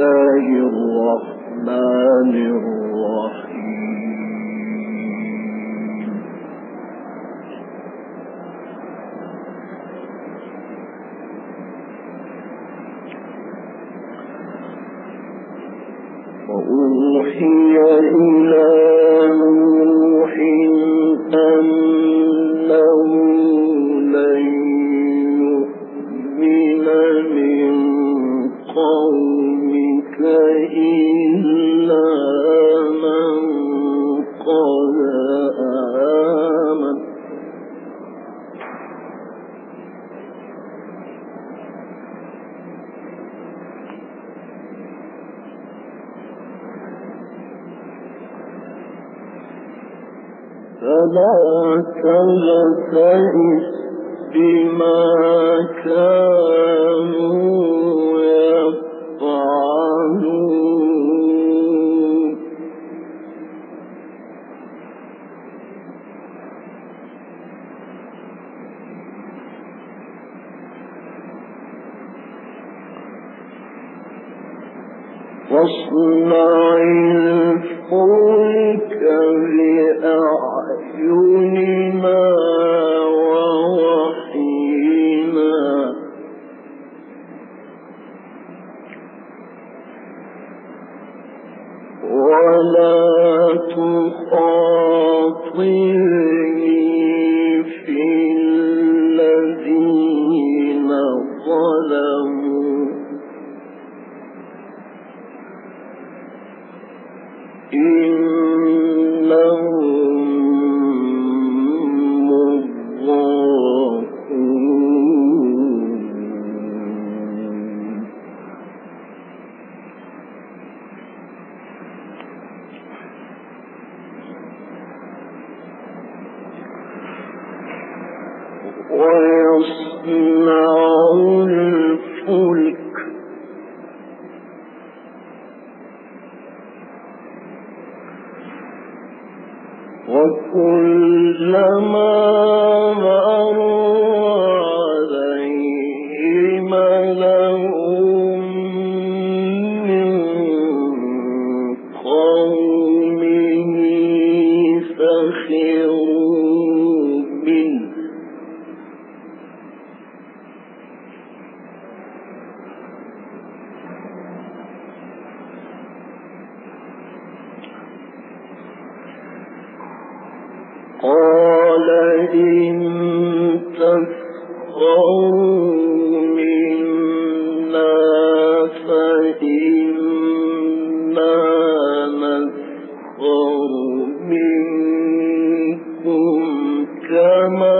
الله الرحمن الرحيم بما كانوا وكلما منكم كمن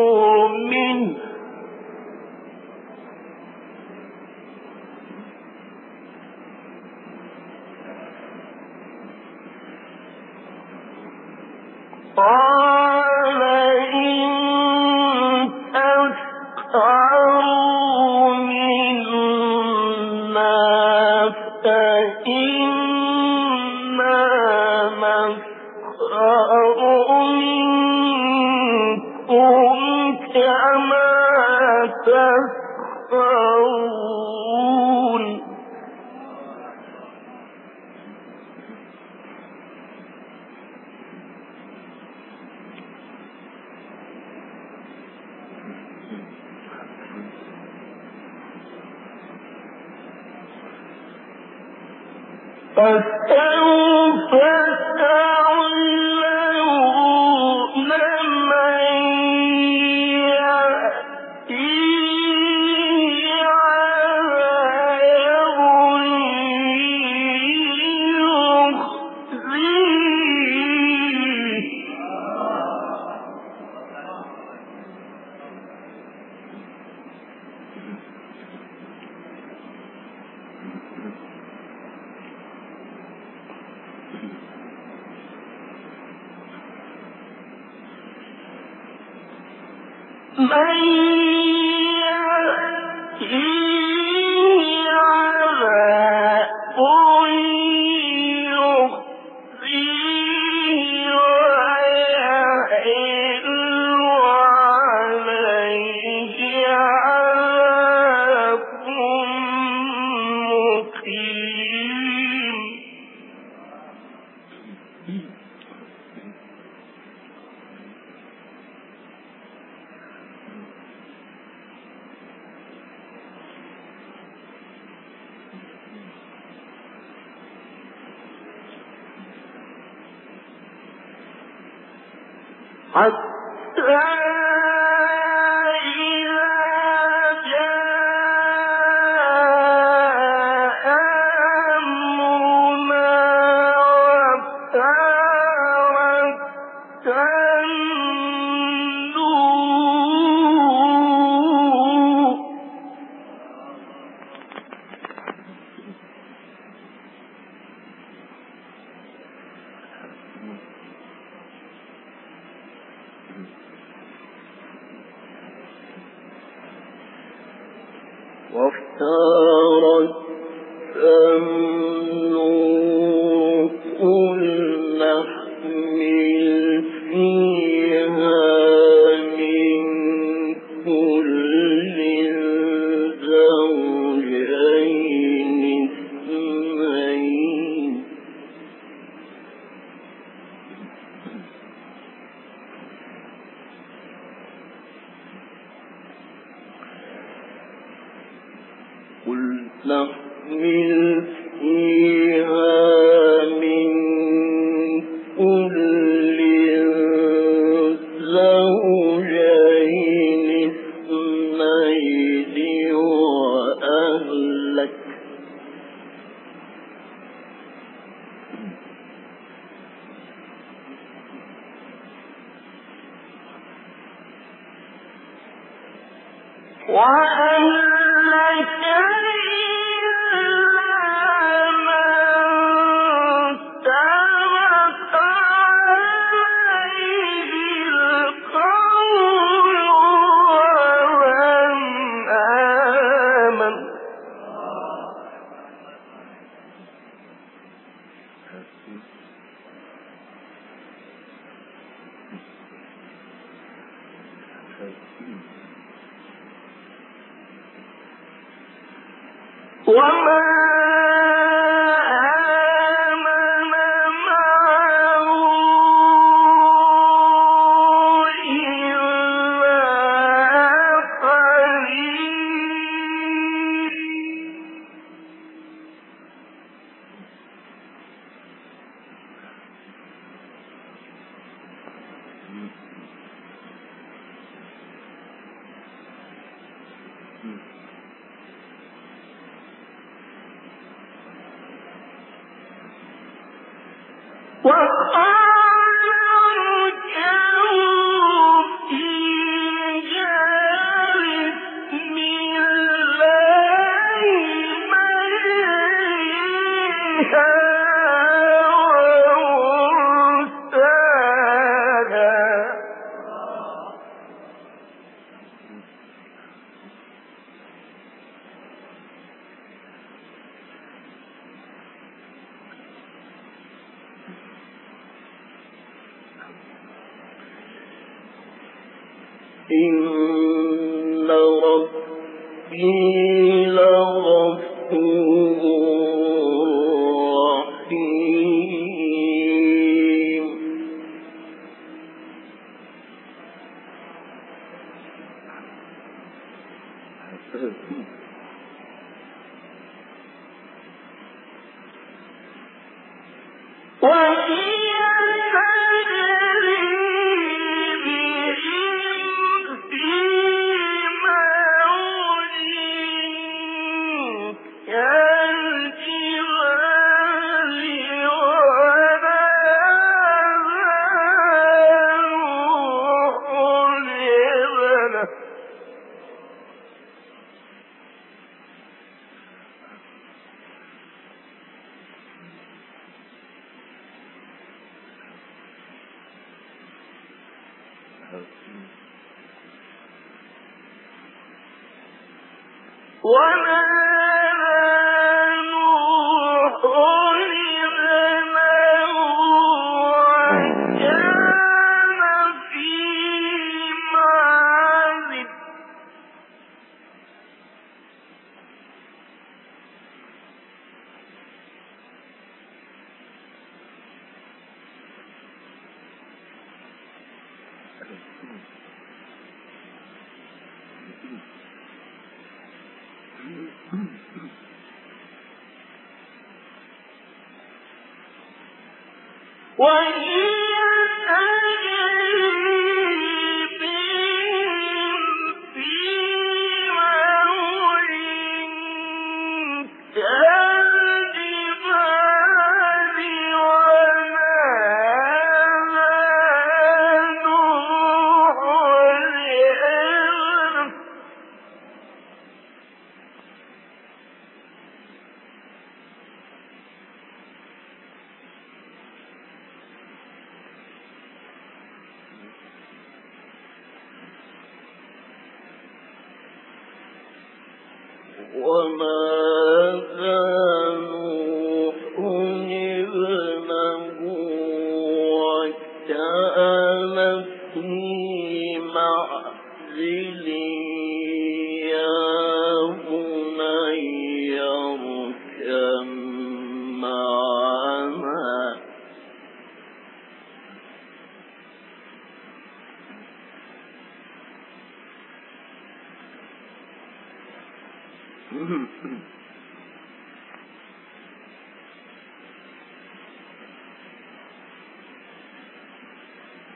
فاستوفت all to قل نحمل فيها من وما وقال 不是。哇 وما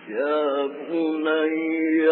يا بني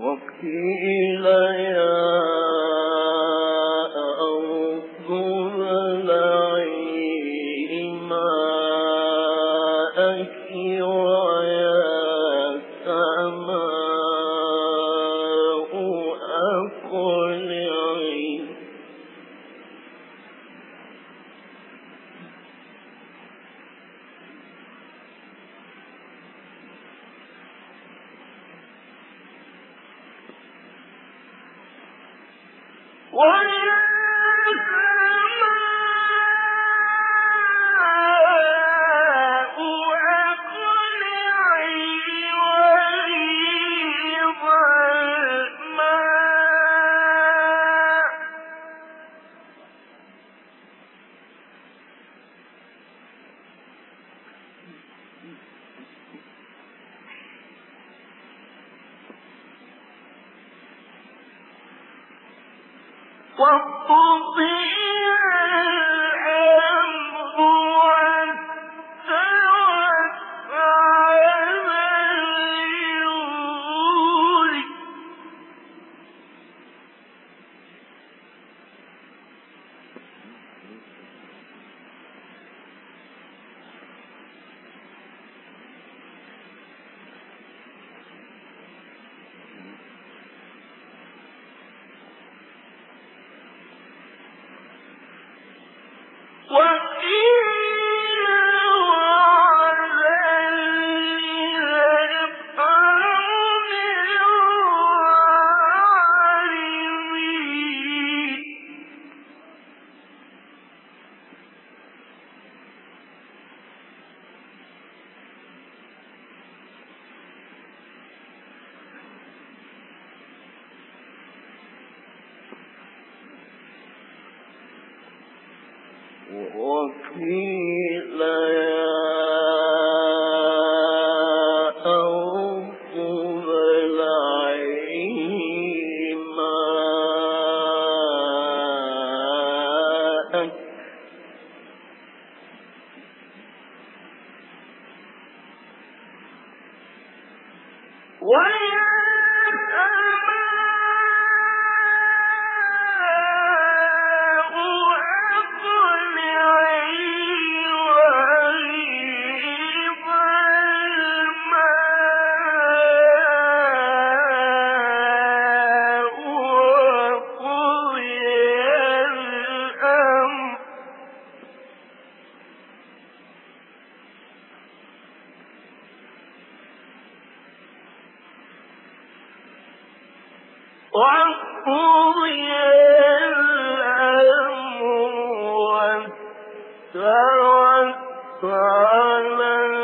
وقيل يا وقيل afternoon. What? على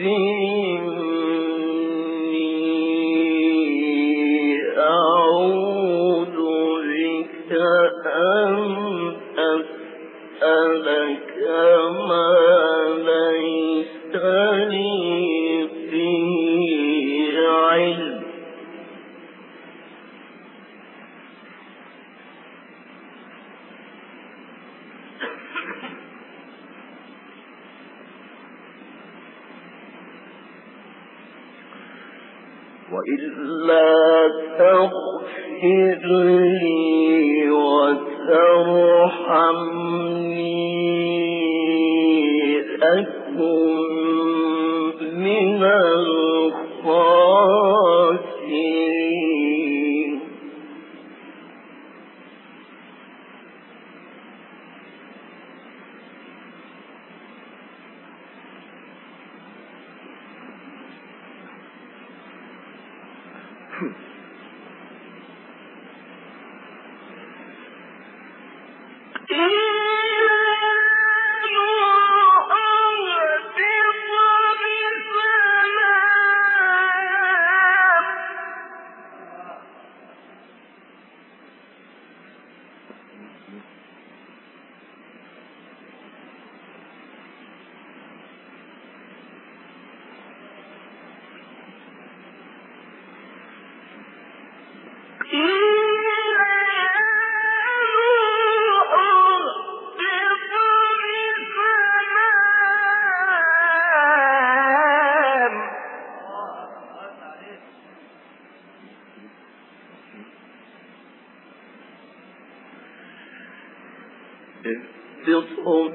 وإلا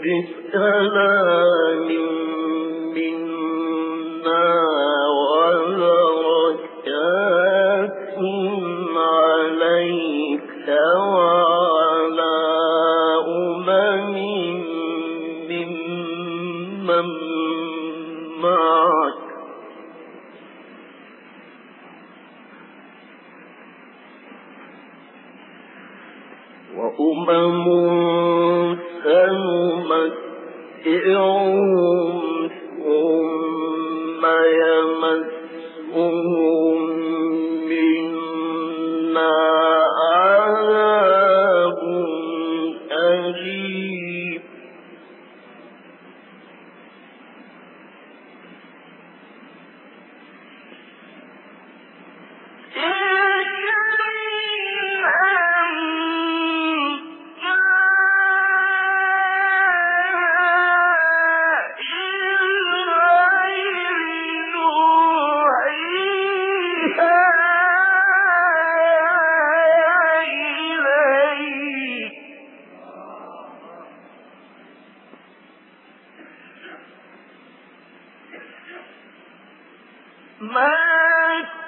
اهبطوا بسلام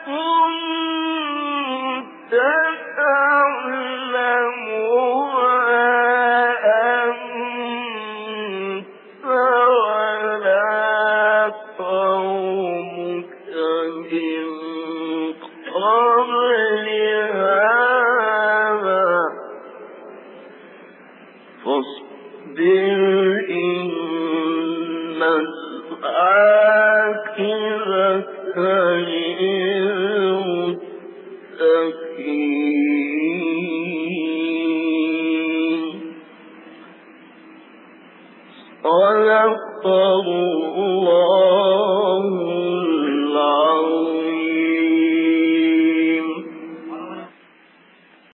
كنت